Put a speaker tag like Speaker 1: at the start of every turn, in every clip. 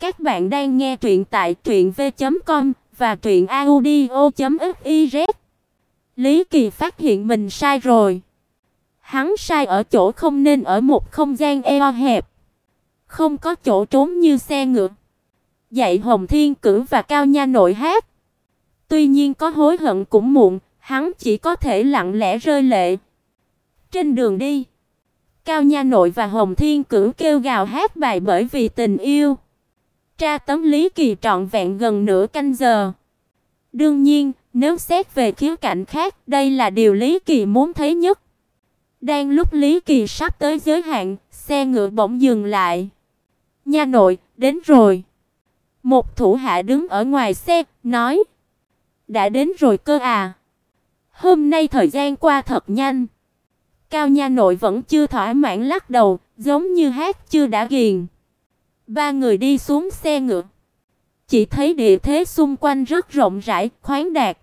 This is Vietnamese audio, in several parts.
Speaker 1: Các bạn đang nghe truyện tại truyệnv.com và truyệnaudio.fiz. Lý Kỳ phát hiện mình sai rồi. Hắn sai ở chỗ không nên ở một không gian eo hẹp, không có chỗ trốn như xe ngựa. Dạy Hồng Thiên Cử và Cao Nha nội hát. Tuy nhiên có hối hận cũng muộn, hắn chỉ có thể lặng lẽ rơi lệ. Trên đường đi, Cao Nha nội và Hồng Thiên Cử kêu gào hát bài bởi vì tình yêu. Tra tấm Lý Kỳ trọn vẹn gần nửa canh giờ. Đương nhiên, nếu xét về khía cạnh khác, đây là điều Lý Kỳ muốn thấy nhất. Đang lúc Lý Kỳ sắp tới giới hạn, xe ngựa bỗng dừng lại. Nha nội, đến rồi. Một thủ hạ đứng ở ngoài xe, nói: "Đã đến rồi cơ à? Hôm nay thời gian qua thật nhanh." Cao nha nội vẫn chưa thỏa mãn lắc đầu, giống như hát chưa đã ghiền. Ba người đi xuống xe ngựa. Chỉ thấy địa thế xung quanh rất rộng rãi, khoáng đạt.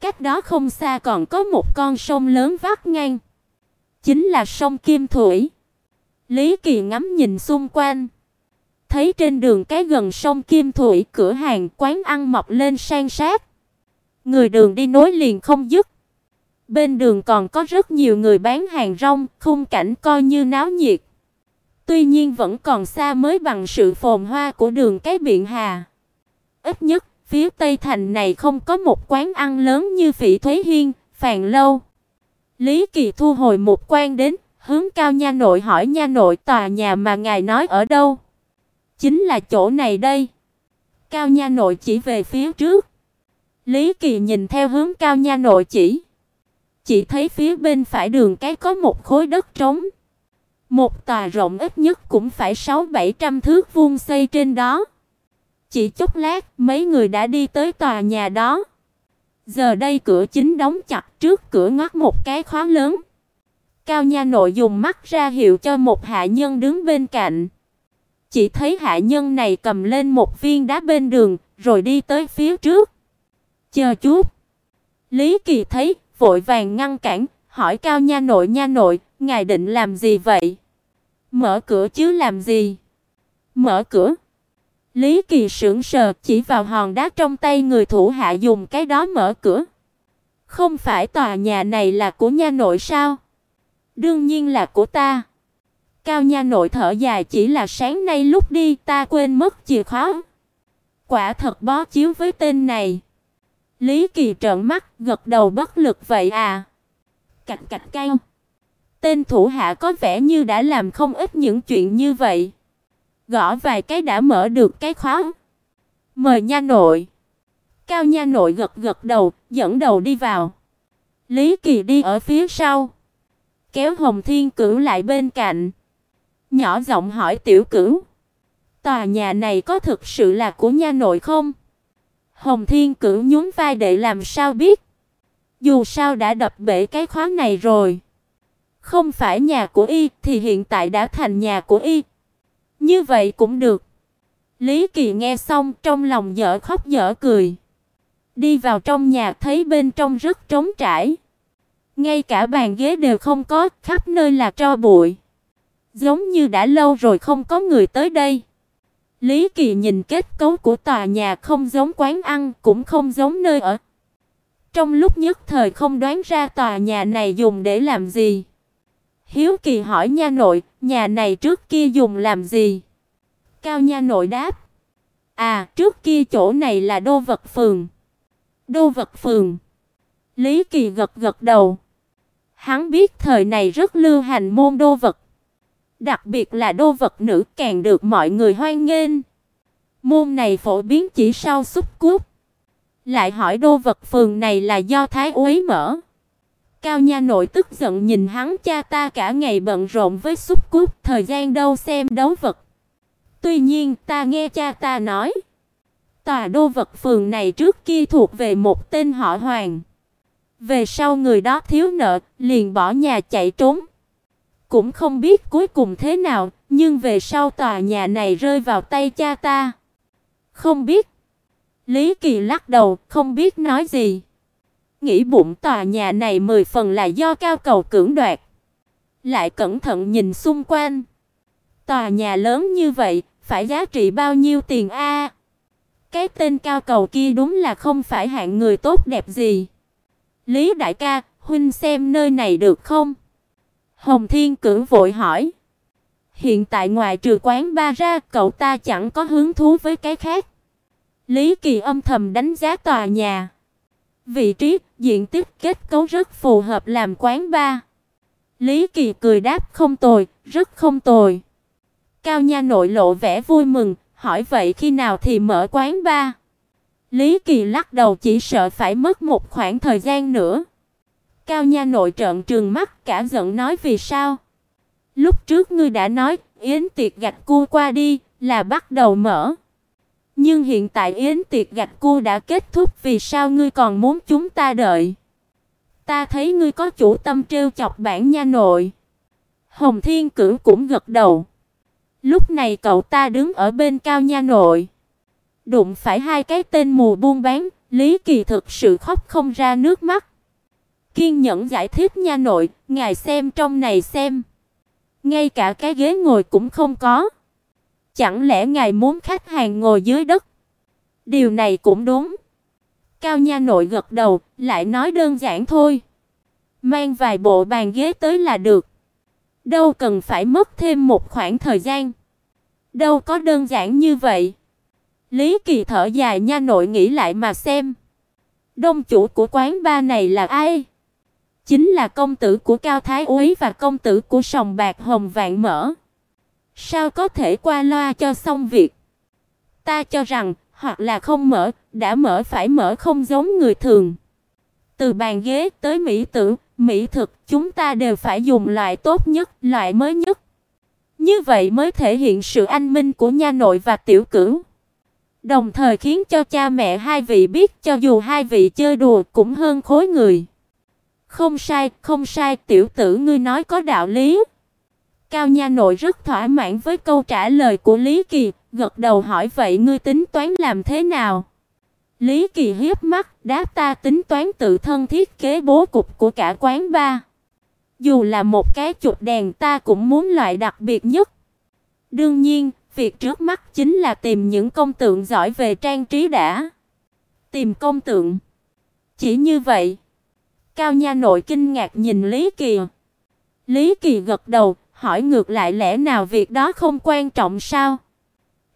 Speaker 1: Cách đó không xa còn có một con sông lớn vắt ngang. Chính là sông Kim Thủy. Lý Kỳ ngắm nhìn xung quanh, thấy trên đường cái gần sông Kim Thủy, cửa hàng quán ăn mọc lên san sát. Người đường đi nối liền không dứt. Bên đường còn có rất nhiều người bán hàng rong, khung cảnh coi như náo nhiệt. Tuy nhiên vẫn còn xa mới bằng sự phồn hoa của đường cái biển Hà. Ít nhất, phía Tây thành này không có một quán ăn lớn như Phỉ Thúy Hiên, Phàn Lâu. Lý Kỳ thu hồi một quan đến, hướng Cao nha nội hỏi nha nội tòa nhà mà ngài nói ở đâu? Chính là chỗ này đây. Cao nha nội chỉ về phía trước. Lý Kỳ nhìn theo hướng Cao nha nội chỉ, chỉ thấy phía bên phải đường cái có một khối đất trống. Một tòa rộng ít nhất cũng phải 6-700 thước vuông xây trên đó. Chỉ chốc lát, mấy người đã đi tới tòa nhà đó. Giờ đây cửa chính đóng chặt, trước cửa ngắt một cái khóa lớn. Cao nha nội dùng mắt ra hiệu cho một hạ nhân đứng bên cạnh. Chỉ thấy hạ nhân này cầm lên một viên đá bên đường, rồi đi tới phía trước. "Chờ chút." Lý Kỳ thấy, vội vàng ngăn cản, hỏi Cao nha nội nha nội, ngài định làm gì vậy? Mở cửa chứ làm gì? Mở cửa? Lý Kỳ sững sờ, chỉ vào hòn đá trong tay người thủ hạ dùng cái đó mở cửa. Không phải tòa nhà này là của nha nội sao? Đương nhiên là của ta. Cao nha nội thở dài chỉ là sáng nay lúc đi ta quên mất chìa khóa. Quả thật bó chiếu với tên này. Lý Kỳ trợn mắt, gật đầu bất lực vậy à? Cạch cạch cao. Tên thủ hạ có vẻ như đã làm không ít những chuyện như vậy. Gõ vài cái đã mở được cái khóa. Mời nha nội. Cao nha nội gật gật đầu, dẫn đầu đi vào. Lý Kỳ đi ở phía sau, kéo Hồng Thiên Cửu lại bên cạnh, nhỏ giọng hỏi Tiểu Cửu: "Tòa nhà này có thực sự là của nha nội không?" Hồng Thiên Cửu nhún vai để làm sao biết. Dù sao đã đập bể cái khóa này rồi. Không phải nhà của y thì hiện tại đã thành nhà của y. Như vậy cũng được. Lý Kỳ nghe xong trong lòng dở khóc dở cười. Đi vào trong nhà thấy bên trong rất trống trải. Ngay cả bàn ghế đều không có, khắp nơi là tro bụi. Giống như đã lâu rồi không có người tới đây. Lý Kỳ nhìn kết cấu của tòa nhà không giống quán ăn, cũng không giống nơi ở. Trong lúc nhất thời không đoán ra tòa nhà này dùng để làm gì. Hiếu Kỳ hỏi nha nội, nhà này trước kia dùng làm gì? Cao nha nội đáp: "À, trước kia chỗ này là đô vật phường." Đô vật phường? Lý Kỳ gật gật đầu. Hắn biết thời này rất lưu hành môn đô vật. Đặc biệt là đô vật nữ càng được mọi người hoan nghênh. Môn này phổ biến chỉ sau xúc cút. Lại hỏi đô vật phường này là do thái úy mở. Cao nha nội tức giận nhìn hắn cha ta cả ngày bận rộn với xúc cút, thời gian đâu xem đấu vật. Tuy nhiên, ta nghe cha ta nói, tòa đô vật phường này trước kia thuộc về một tên họ Hoàng. Về sau người đó thiếu nợ, liền bỏ nhà chạy trốn. Cũng không biết cuối cùng thế nào, nhưng về sau tòa nhà này rơi vào tay cha ta. Không biết. Lý Kỳ lắc đầu, không biết nói gì. Nghĩ bụng tòa nhà này mười phần là do cao cầu cưỡng đoạt. Lại cẩn thận nhìn xung quanh. Tòa nhà lớn như vậy, phải giá trị bao nhiêu tiền a? Cái tên cao cầu kia đúng là không phải hạng người tốt đẹp gì. Lý đại ca, huynh xem nơi này được không? Hồng Thiên Cửu vội hỏi. Hiện tại ngoài trừ quán ba ra, cậu ta chẳng có hứng thú với cái khác. Lý Kỳ âm thầm đánh giá tòa nhà. Vị trí, diện tích kết cấu rất phù hợp làm quán ba. Lý Kỳ cười đáp không tồi, rất không tồi. Cao Nha nội lộ vẻ vui mừng, hỏi vậy khi nào thì mở quán ba? Lý Kỳ lắc đầu chỉ sợ phải mất một khoảng thời gian nữa. Cao Nha nội trợn trừng mắt cả giận nói vì sao? Lúc trước ngươi đã nói, yến tiệc gạch cua qua đi là bắt đầu mở. Nhưng hiện tại yến tiệc gạch cô đã kết thúc, vì sao ngươi còn muốn chúng ta đợi? Ta thấy ngươi có chủ tâm trêu chọc bản nha nội. Hồng Thiên Cửu cũng gật đầu. Lúc này cậu ta đứng ở bên cao nha nội, đụng phải hai cái tên mù buôn bán, Lý Kỳ thực sự khóc không ra nước mắt. Kiên nhẫn giải thích nha nội, ngài xem trong này xem. Ngay cả cái ghế ngồi cũng không có. Chẳng lẽ ngài muốn khách hàng ngồi dưới đất? Điều này cũng đúng. Cao nha nội gật đầu, lại nói đơn giản thôi. Mang vài bộ bàn ghế tới là được. Đâu cần phải mất thêm một khoảng thời gian. Đâu có đơn giản như vậy. Lý Kỳ thở dài nha nội nghĩ lại mà xem. Đông chủ của quán ba này là ai? Chính là công tử của Cao Thái Úy và công tử của Sòng Bạc Hồng Vạn Mở. Sao có thể qua loa cho xong việc? Ta cho rằng, hoặc là không mở, đã mở phải mở không giống người thường. Từ bàn ghế tới mỹ tử, mỹ thực, chúng ta đều phải dùng loại tốt nhất, loại mới nhất. Như vậy mới thể hiện sự anh minh của nha nội và tiểu cửu. Đồng thời khiến cho cha mẹ hai vị biết cho dù hai vị chơi đùa cũng hơn khối người. Không sai, không sai, tiểu tử ngươi nói có đạo lý. Cao nha nội rất thỏa mãn với câu trả lời của Lý Kỳ, gật đầu hỏi vậy ngươi tính toán làm thế nào? Lý Kỳ hiếp mắt, đáp ta tính toán tự thân thiết kế bố cục của cả quán ba. Dù là một cái chụp đèn ta cũng muốn loại đặc biệt nhất. Đương nhiên, việc trước mắt chính là tìm những công tượng giỏi về trang trí đã. Tìm công tượng. Chỉ như vậy. Cao Nha nội kinh ngạc nhìn Lý Kỳ. Lý Kỳ gật đầu, hỏi ngược lại lẽ nào việc đó không quan trọng sao?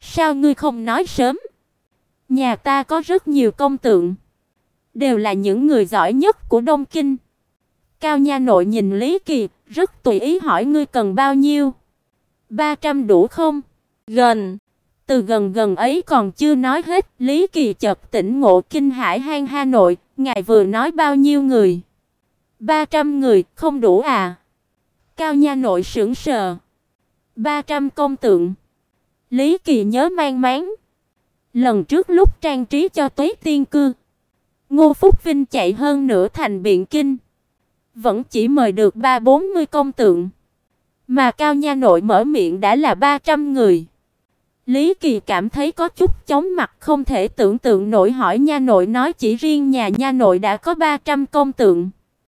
Speaker 1: Sao ngươi không nói sớm? Nhà ta có rất nhiều công tượng, đều là những người giỏi nhất của Đông Kinh. Cao Nha nội nhìn Lý Kỳ, rất tùy ý hỏi ngươi cần bao nhiêu? 300 đủ không? Gần. Từ gần gần ấy còn chưa nói hết, Lý Kỳ chợt tỉnh ngộ kinh hải hang Hà Nội, ngài vừa nói bao nhiêu người? 300 người, không đủ à? Cao Nha nội sững sờ. 300 công tượng. Lý Kỳ nhớ mang máng. Lần trước lúc trang trí cho Tuế Tiên cư, Ngô Phúc Vinh chạy hơn nửa thành biện kinh, vẫn chỉ mời được ba bốn mươi công tượng, mà Cao Nha nội mở miệng đã là 300 người. Lý Kỳ cảm thấy có chút chóng mặt không thể tưởng tượng nổi hỏi nha nội nói chỉ riêng nhà nha nội đã có 300 công tượng.